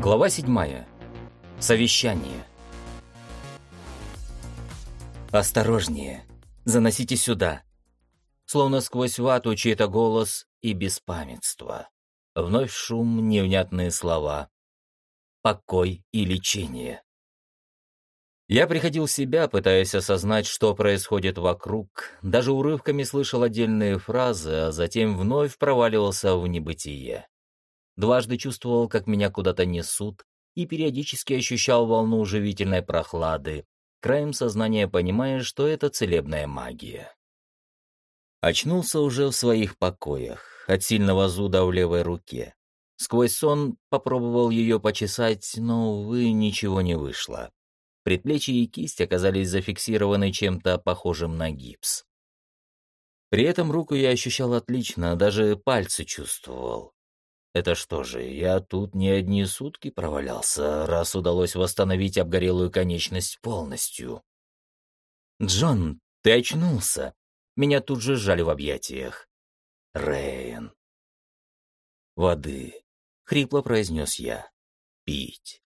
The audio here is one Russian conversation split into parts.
Глава 7. Совещание. «Осторожнее! Заносите сюда!» Словно сквозь вату чей-то голос и беспамятство. Вновь шум, невнятные слова. Покой и лечение. Я приходил в себя, пытаясь осознать, что происходит вокруг, даже урывками слышал отдельные фразы, а затем вновь проваливался в небытие. Дважды чувствовал, как меня куда-то несут, и периодически ощущал волну живительной прохлады, краем сознания понимая, что это целебная магия. Очнулся уже в своих покоях, от сильного зуда в левой руке. Сквозь сон попробовал ее почесать, но, увы, ничего не вышло. Предплечье и кисть оказались зафиксированы чем-то похожим на гипс. При этом руку я ощущал отлично, даже пальцы чувствовал. Это что же, я тут не одни сутки провалялся, раз удалось восстановить обгорелую конечность полностью. «Джон, ты очнулся!» Меня тут же сжали в объятиях. «Рейн!» «Воды!» — хрипло произнес я. «Пить!»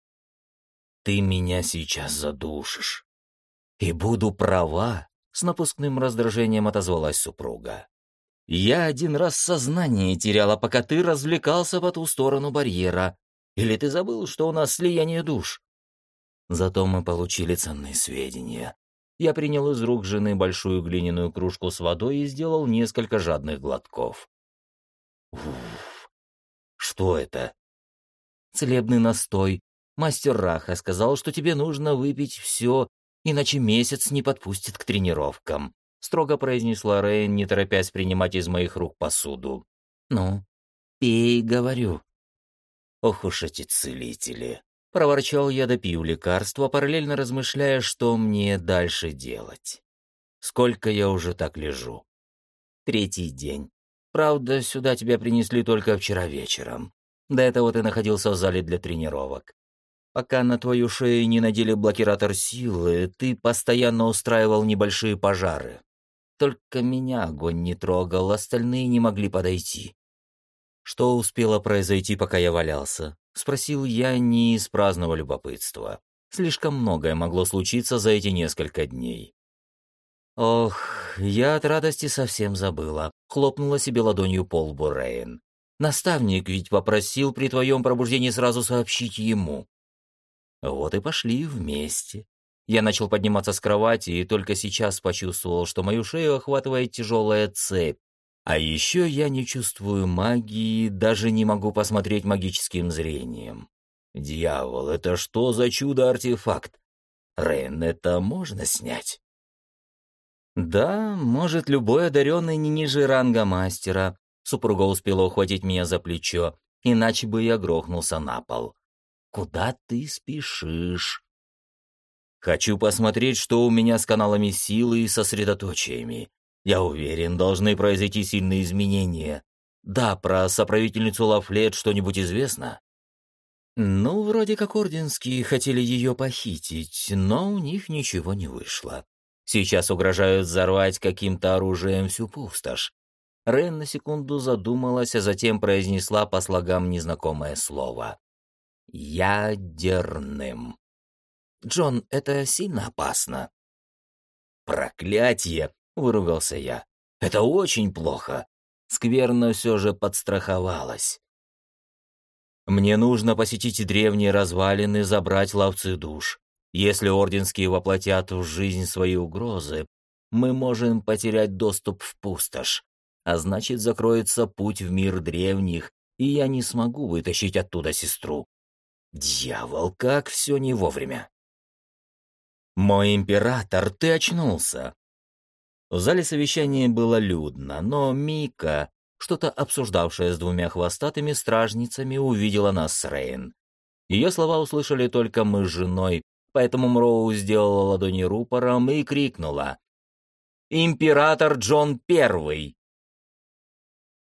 «Ты меня сейчас задушишь!» «И буду права!» — с напускным раздражением отозвалась супруга. Я один раз сознание теряла, пока ты развлекался по ту сторону барьера. Или ты забыл, что у нас слияние душ? Зато мы получили ценные сведения. Я принял из рук жены большую глиняную кружку с водой и сделал несколько жадных глотков. Уф, что это? Целебный настой. Мастер Раха сказал, что тебе нужно выпить все, иначе месяц не подпустит к тренировкам строго произнесла Рейн, не торопясь принимать из моих рук посуду. «Ну, пей, говорю». «Ох уж эти целители!» Проворчал я, допил лекарство, параллельно размышляя, что мне дальше делать. Сколько я уже так лежу? Третий день. Правда, сюда тебя принесли только вчера вечером. До этого ты находился в зале для тренировок. Пока на твою шею не надели блокиратор силы, ты постоянно устраивал небольшие пожары. Только меня огонь не трогал, остальные не могли подойти. Что успело произойти, пока я валялся? Спросил я не из праздного любопытства. Слишком многое могло случиться за эти несколько дней. Ох, я от радости совсем забыла. Хлопнула себе ладонью по лбу Рейн. Наставник ведь попросил при твоем пробуждении сразу сообщить ему. Вот и пошли вместе. Я начал подниматься с кровати и только сейчас почувствовал, что мою шею охватывает тяжелая цепь. А еще я не чувствую магии, даже не могу посмотреть магическим зрением. Дьявол, это что за чудо-артефакт? Рен, это можно снять? Да, может, любой одаренный не ниже ранга мастера. Супруга успела ухватить меня за плечо, иначе бы я грохнулся на пол. Куда ты спешишь? Хочу посмотреть, что у меня с каналами силы и сосредоточиями. Я уверен, должны произойти сильные изменения. Да, про соправительницу Лафлет что-нибудь известно? Ну, вроде как орденские хотели ее похитить, но у них ничего не вышло. Сейчас угрожают взорвать каким-то оружием всю пустошь. Рен на секунду задумалась, а затем произнесла по слогам незнакомое слово. «Ядерным». Джон, это сильно опасно». «Проклятие!» — выругался я. «Это очень плохо. Скверно все же подстраховалась. Мне нужно посетить древние развалины, забрать ловцы душ. Если орденские воплотят в жизнь свои угрозы, мы можем потерять доступ в пустошь, а значит, закроется путь в мир древних, и я не смогу вытащить оттуда сестру. Дьявол, как все не вовремя. «Мой император, ты очнулся!» В зале совещания было людно, но Мика, что-то обсуждавшая с двумя хвостатыми стражницами, увидела нас с Рейн. Ее слова услышали только мы с женой, поэтому Мроу сделала ладони рупором и крикнула «Император Джон Первый!»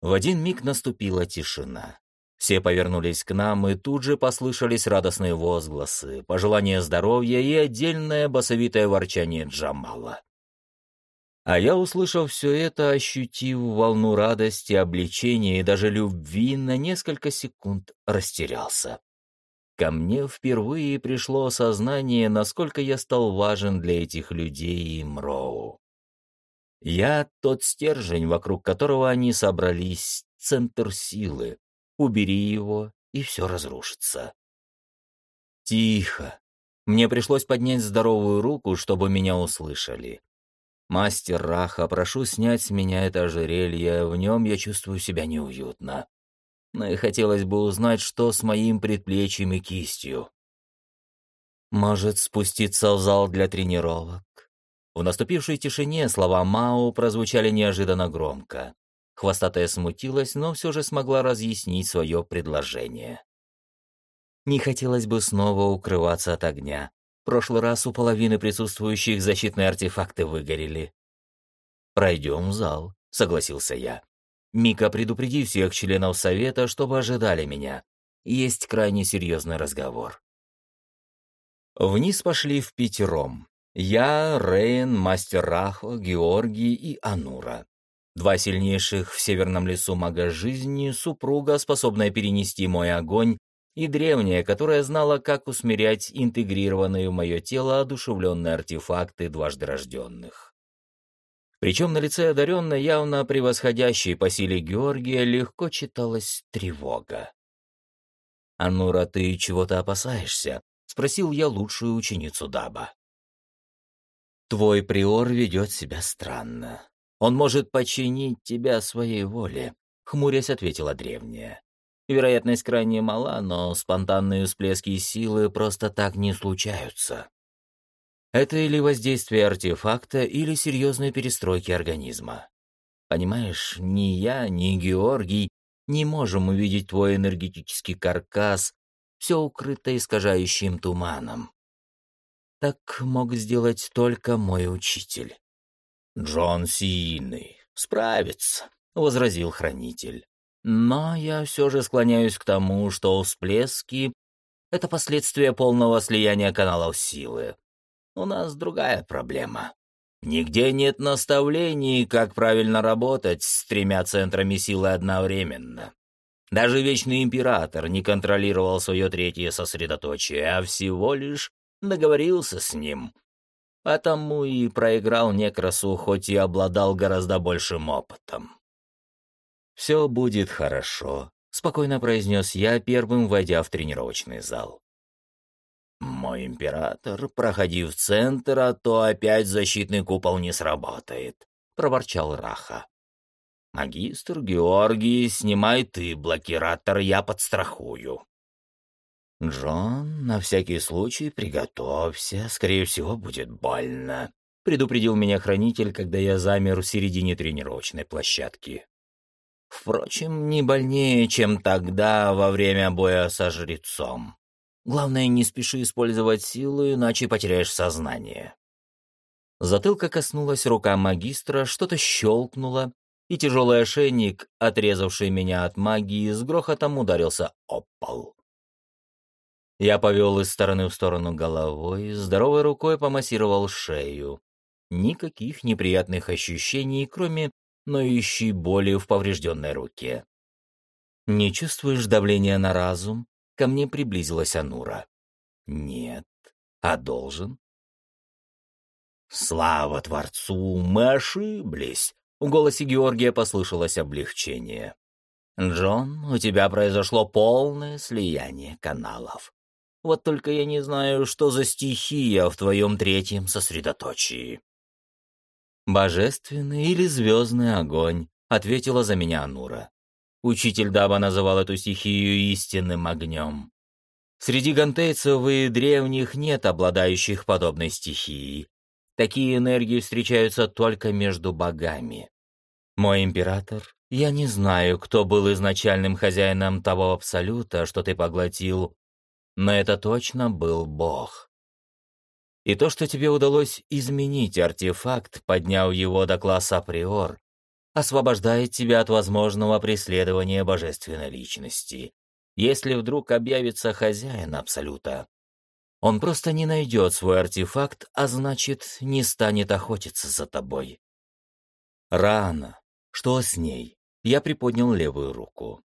В один миг наступила тишина. Все повернулись к нам, и тут же послышались радостные возгласы, пожелания здоровья и отдельное басовитое ворчание Джамала. А я, услышав все это, ощутив волну радости, облегчения и даже любви, на несколько секунд растерялся. ко мне впервые пришло осознание, насколько я стал важен для этих людей и Мроу. Я тот стержень, вокруг которого они собрались, центр силы. Убери его, и все разрушится. Тихо. Мне пришлось поднять здоровую руку, чтобы меня услышали. «Мастер Раха, прошу снять с меня это ожерелье, в нем я чувствую себя неуютно. Но и хотелось бы узнать, что с моим предплечьем и кистью. Может, спуститься в зал для тренировок?» В наступившей тишине слова Мао прозвучали неожиданно громко. Хвостатая смутилась, но все же смогла разъяснить свое предложение. Не хотелось бы снова укрываться от огня. В прошлый раз у половины присутствующих защитные артефакты выгорели. «Пройдем в зал», — согласился я. «Мика, предупреди всех членов совета, чтобы ожидали меня. Есть крайне серьезный разговор». Вниз пошли в пятером. Я, Рейн, Мастер Рахо, Георгий и Анура. Два сильнейших в северном лесу мага жизни, супруга, способная перенести мой огонь, и древняя, которая знала, как усмирять интегрированные в мое тело одушевленные артефакты дважды рожденных. Причем на лице одаренной, явно превосходящей по силе Георгия, легко читалась тревога. «Анура, ты чего-то опасаешься?» — спросил я лучшую ученицу Даба. «Твой приор ведет себя странно. Он может подчинить тебя своей воле», — хмурясь ответила древняя. Вероятность крайне мала, но спонтанные всплески силы просто так не случаются. Это или воздействие артефакта, или серьезные перестройки организма. Понимаешь, ни я, ни Георгий не можем увидеть твой энергетический каркас, все укрыто искажающим туманом. Так мог сделать только мой учитель. «Джон сильный, справится», — возразил хранитель. Но я все же склоняюсь к тому, что всплески — это последствия полного слияния каналов силы. У нас другая проблема. Нигде нет наставлений, как правильно работать с тремя центрами силы одновременно. Даже Вечный Император не контролировал свое третье сосредоточие, а всего лишь договорился с ним. Потому и проиграл Некрасу, хоть и обладал гораздо большим опытом. «Все будет хорошо», — спокойно произнес я, первым войдя в тренировочный зал. «Мой император, проходи в центр, а то опять защитный купол не сработает», — проворчал Раха. «Магистр Георгий, снимай ты блокиратор, я подстрахую». «Джон, на всякий случай приготовься, скорее всего, будет больно», — предупредил меня хранитель, когда я замер в середине тренировочной площадки. Впрочем, не больнее, чем тогда во время боя со жрецом. Главное, не спеши использовать силу, иначе потеряешь сознание. Затылка коснулась рука магистра, что-то щелкнуло, и тяжелый ошейник, отрезавший меня от магии, с грохотом ударился об пол. Я повел из стороны в сторону головой, здоровой рукой помассировал шею. Никаких неприятных ощущений, кроме ноющей боли в поврежденной руке. «Не чувствуешь давления на разум?» Ко мне приблизилась Анура. «Нет. А должен?» «Слава Творцу! Мы ошиблись!» В голосе Георгия послышалось облегчение. «Джон, у тебя произошло полное слияние каналов. Вот только я не знаю, что за стихия в твоем третьем сосредоточии». «Божественный или звездный огонь», — ответила за меня Анура. Учитель Даба называл эту стихию истинным огнем. Среди гантейцев и древних нет обладающих подобной стихией. Такие энергии встречаются только между богами. Мой император, я не знаю, кто был изначальным хозяином того абсолюта, что ты поглотил, но это точно был бог. И то, что тебе удалось изменить артефакт, подняв его до класса априор, освобождает тебя от возможного преследования божественной личности. Если вдруг объявится хозяин Абсолюта, он просто не найдет свой артефакт, а значит, не станет охотиться за тобой. Рано. Что с ней? Я приподнял левую руку.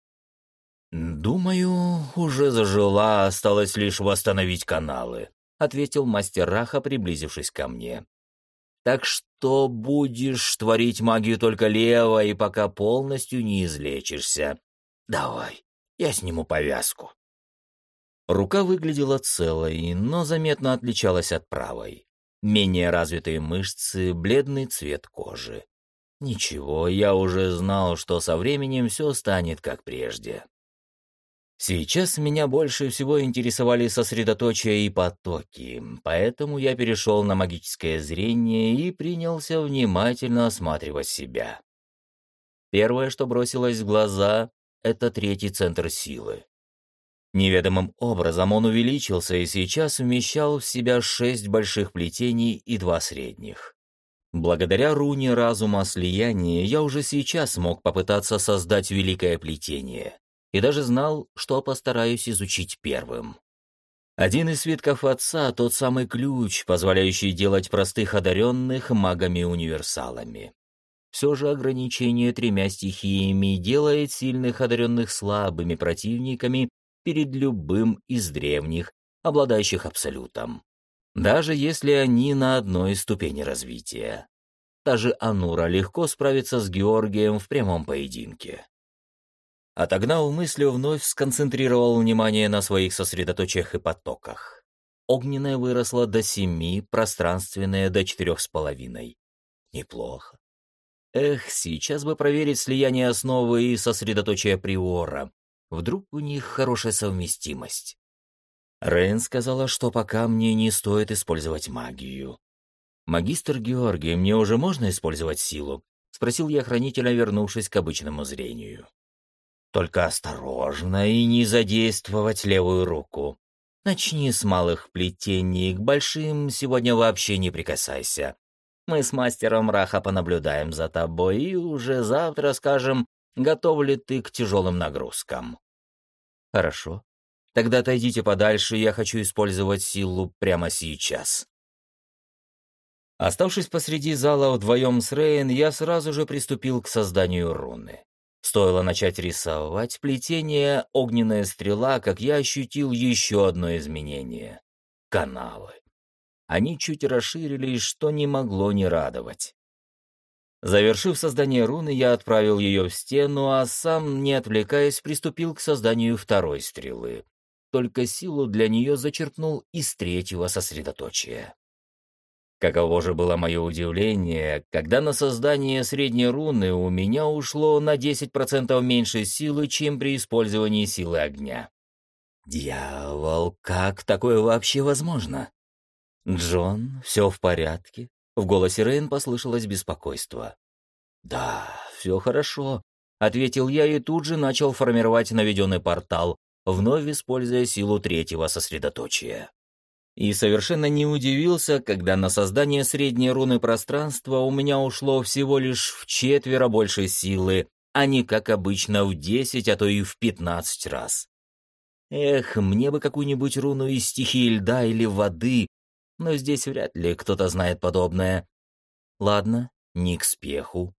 «Думаю, уже зажила, осталось лишь восстановить каналы», — ответил мастер Раха, приблизившись ко мне. «Так что будешь творить магию только лево, и пока полностью не излечишься. Давай, я сниму повязку». Рука выглядела целой, но заметно отличалась от правой. Менее развитые мышцы, бледный цвет кожи. Ничего, я уже знал, что со временем все станет как прежде. Сейчас меня больше всего интересовали сосредоточия и потоки, поэтому я перешел на магическое зрение и принялся внимательно осматривать себя. Первое, что бросилось в глаза, — это третий центр силы. Неведомым образом он увеличился и сейчас вмещал в себя шесть больших плетений и два средних. Благодаря руне разума слияния я уже сейчас мог попытаться создать великое плетение и даже знал, что постараюсь изучить первым. Один из свитков отца — тот самый ключ, позволяющий делать простых одаренных магами-универсалами. Все же ограничение тремя стихиями делает сильных одаренных слабыми противниками перед любым из древних, обладающих абсолютом. Даже если они на одной ступени развития. Даже Анура легко справится с Георгием в прямом поединке. Отогнал мысли, вновь сконцентрировал внимание на своих сосредоточиях и потоках. Огненная выросла до семи, пространственная до четырех с половиной. Неплохо. Эх, сейчас бы проверить слияние основы и сосредоточия приора. Вдруг у них хорошая совместимость. Рейн сказала, что пока мне не стоит использовать магию. «Магистр Георгий, мне уже можно использовать силу?» — спросил я хранителя, вернувшись к обычному зрению. Только осторожно и не задействовать левую руку. Начни с малых плетений, к большим сегодня вообще не прикасайся. Мы с мастером Раха понаблюдаем за тобой и уже завтра скажем, готов ли ты к тяжелым нагрузкам. Хорошо. Тогда отойдите подальше, я хочу использовать силу прямо сейчас. Оставшись посреди зала вдвоем с Рейн, я сразу же приступил к созданию руны. Стоило начать рисовать плетение «Огненная стрела», как я ощутил еще одно изменение — каналы. Они чуть расширились, что не могло не радовать. Завершив создание руны, я отправил ее в стену, а сам, не отвлекаясь, приступил к созданию второй стрелы. Только силу для нее зачерпнул из третьего сосредоточия. Каково же было мое удивление, когда на создание средней руны у меня ушло на 10% меньше силы, чем при использовании силы огня. Дьявол, как такое вообще возможно? Джон, все в порядке? В голосе Рейн послышалось беспокойство. Да, все хорошо, ответил я и тут же начал формировать наведенный портал, вновь используя силу третьего сосредоточия и совершенно не удивился, когда на создание средней руны пространства у меня ушло всего лишь в четверо больше силы, а не как обычно в десять, а то и в пятнадцать раз. Эх, мне бы какую-нибудь руну из стихии льда или воды, но здесь вряд ли кто-то знает подобное. Ладно, не к спеху.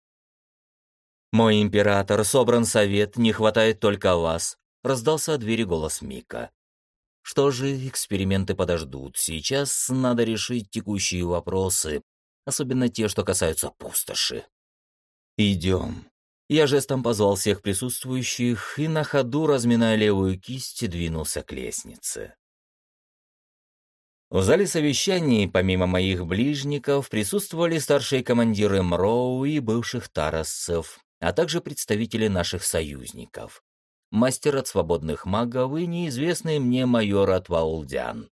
«Мой император, собран совет, не хватает только вас», — раздался от двери голос Мика. Что же, эксперименты подождут. Сейчас надо решить текущие вопросы, особенно те, что касаются пустоши. «Идем». Я жестом позвал всех присутствующих и на ходу, разминая левую кисть, двинулся к лестнице. В зале совещаний, помимо моих ближников, присутствовали старшие командиры МРОУ и бывших тарасцев, а также представители наших союзников мастер от свободных магов и неизвестный мне майор от Ваулдян.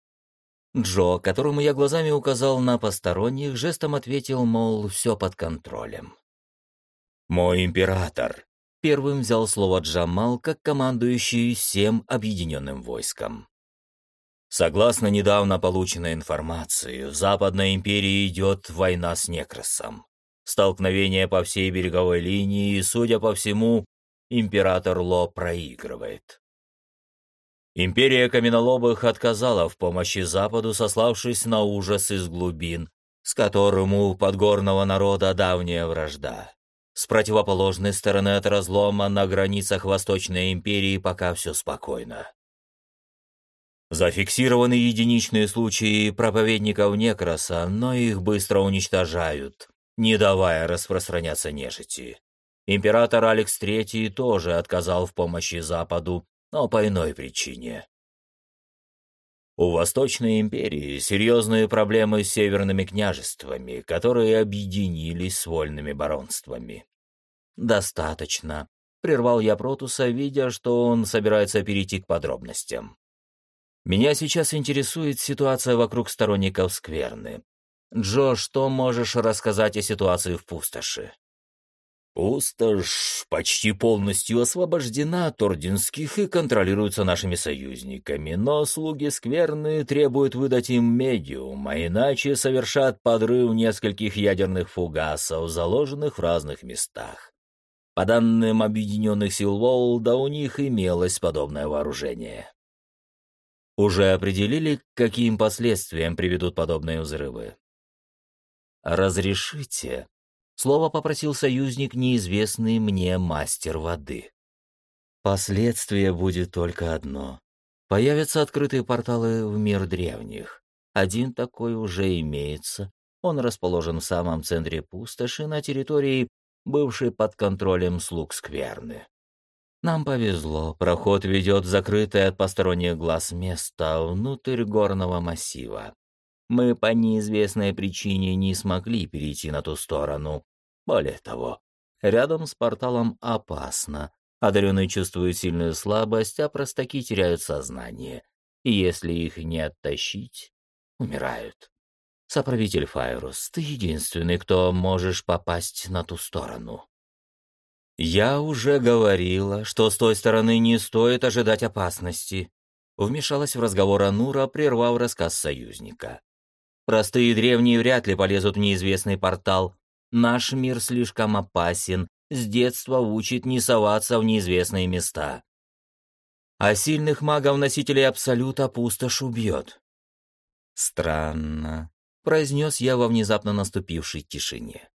Джо, которому я глазами указал на посторонних, жестом ответил, мол, все под контролем. «Мой император!» — первым взял слово Джамал, как командующий всем объединенным войском. Согласно недавно полученной информации, в Западной империи идет война с Некросом. Столкновение по всей береговой линии и, судя по всему, император Ло проигрывает. Империя Каменолобых отказала в помощи Западу, сославшись на ужас из глубин, с которым у подгорного народа давняя вражда. С противоположной стороны от разлома на границах Восточной империи пока все спокойно. Зафиксированы единичные случаи проповедников Некроса, но их быстро уничтожают, не давая распространяться нежити. Император Алекс III тоже отказал в помощи Западу, но по иной причине. У Восточной империи серьезные проблемы с северными княжествами, которые объединились с вольными баронствами. «Достаточно», — прервал я Протуса, видя, что он собирается перейти к подробностям. «Меня сейчас интересует ситуация вокруг сторонников Скверны. Джо, что можешь рассказать о ситуации в пустоши?» Пустошь почти полностью освобождена от орденских и контролируется нашими союзниками, но слуги скверны требуют выдать им медиум, а иначе совершат подрыв нескольких ядерных фугасов, заложенных в разных местах. По данным Объединенных сил Волда, у них имелось подобное вооружение. Уже определили, к каким последствиям приведут подобные взрывы? «Разрешите?» Слово попросил союзник, неизвестный мне мастер воды. Последствие будет только одно. Появятся открытые порталы в мир древних. Один такой уже имеется. Он расположен в самом центре пустоши на территории, бывшей под контролем слуг скверны. Нам повезло, проход ведет в закрытое от посторонних глаз место внутрь горного массива. Мы по неизвестной причине не смогли перейти на ту сторону. Более того, рядом с порталом опасно. Одаренные чувствуют сильную слабость, а простаки теряют сознание. И если их не оттащить, умирают. Соправитель Файрус, ты единственный, кто можешь попасть на ту сторону. Я уже говорила, что с той стороны не стоит ожидать опасности. Вмешалась в разговор Анура, прервав рассказ союзника. Простые древние вряд ли полезут в неизвестный портал. Наш мир слишком опасен, с детства учит не соваться в неизвестные места. А сильных магов-носителей Абсолюта пустошь убьет. Странно, произнес я во внезапно наступившей тишине.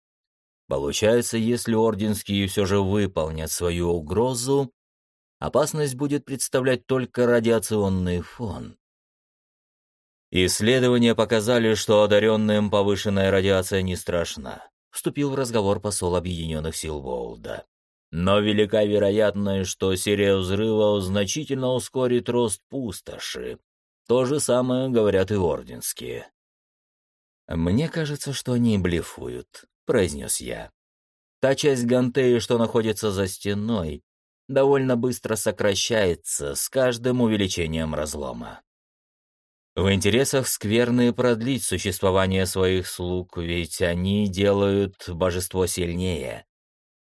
Получается, если орденские все же выполнят свою угрозу, опасность будет представлять только радиационный фон. Исследования показали, что одаренным повышенная радиация не страшна, вступил в разговор посол Объединенных сил Волда. Но велика вероятность, что серия взрывов значительно ускорит рост пустоши. То же самое говорят и орденские. «Мне кажется, что они блефуют», — произнес я. «Та часть Гантеи, что находится за стеной, довольно быстро сокращается с каждым увеличением разлома. В интересах скверны продлить существование своих слуг, ведь они делают божество сильнее.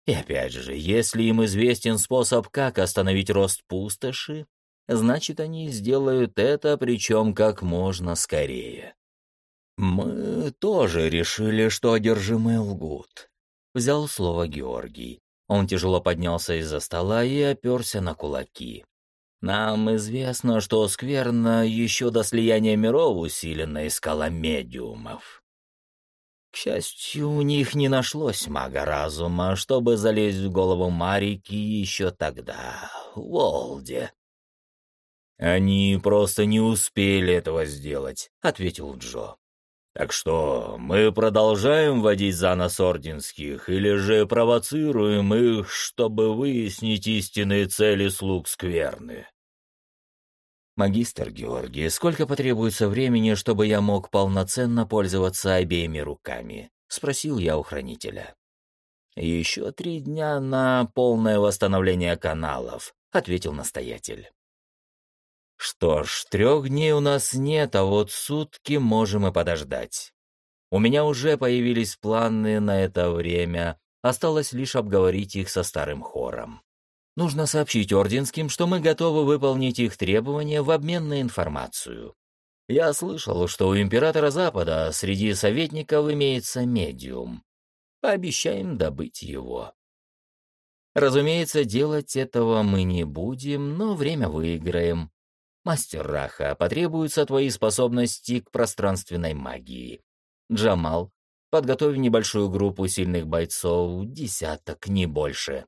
И опять же, если им известен способ, как остановить рост пустоши, значит, они сделают это, причем как можно скорее. «Мы тоже решили, что одержимые лгут», — взял слово Георгий. Он тяжело поднялся из-за стола и оперся на кулаки. Нам известно, что скверно еще до слияния миров усиленно искала медиумов. К счастью, у них не нашлось мага разума, чтобы залезть в голову Марики еще тогда, в Волде. «Они просто не успели этого сделать», — ответил Джо. «Так что, мы продолжаем водить за нас орденских, или же провоцируем их, чтобы выяснить истинные цели слуг скверны?» «Магистр Георгий, сколько потребуется времени, чтобы я мог полноценно пользоваться обеими руками?» — спросил я у хранителя. «Еще три дня на полное восстановление каналов», — ответил настоятель. «Что ж, трех дней у нас нет, а вот сутки можем и подождать. У меня уже появились планы на это время, осталось лишь обговорить их со старым хором. Нужно сообщить орденским, что мы готовы выполнить их требования в обмен на информацию. Я слышал, что у императора Запада среди советников имеется медиум. Пообещаем добыть его. Разумеется, делать этого мы не будем, но время выиграем. Мастер Раха, потребуются твои способности к пространственной магии. Джамал, Подготовь небольшую группу сильных бойцов, десяток, не больше.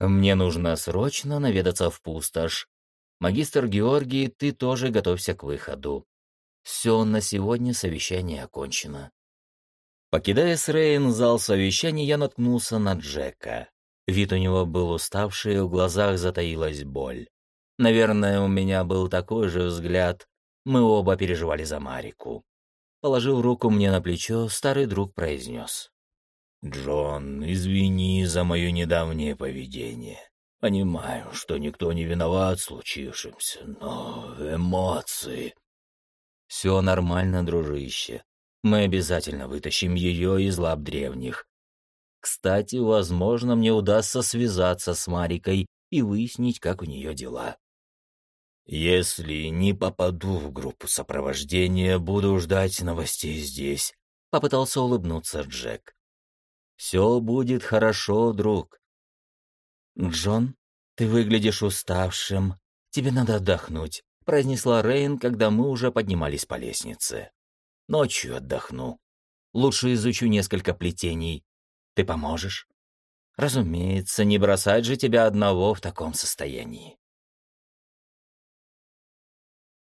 Мне нужно срочно наведаться в пустошь. Магистр Георгий, ты тоже готовься к выходу. Все, на сегодня совещание окончено. Покидая с Рейн зал совещаний, я наткнулся на Джека. Вид у него был уставший, в глазах затаилась боль. Наверное, у меня был такой же взгляд. Мы оба переживали за Марику. Положив руку мне на плечо, старый друг произнес. «Джон, извини за мое недавнее поведение. Понимаю, что никто не виноват в случившемся, но эмоции...» «Все нормально, дружище. Мы обязательно вытащим ее из лап древних. Кстати, возможно, мне удастся связаться с Марикой и выяснить, как у нее дела. «Если не попаду в группу сопровождения, буду ждать новостей здесь», — попытался улыбнуться Джек. «Все будет хорошо, друг». «Джон, ты выглядишь уставшим. Тебе надо отдохнуть», — произнесла Рейн, когда мы уже поднимались по лестнице. «Ночью отдохну. Лучше изучу несколько плетений. Ты поможешь?» «Разумеется, не бросать же тебя одного в таком состоянии».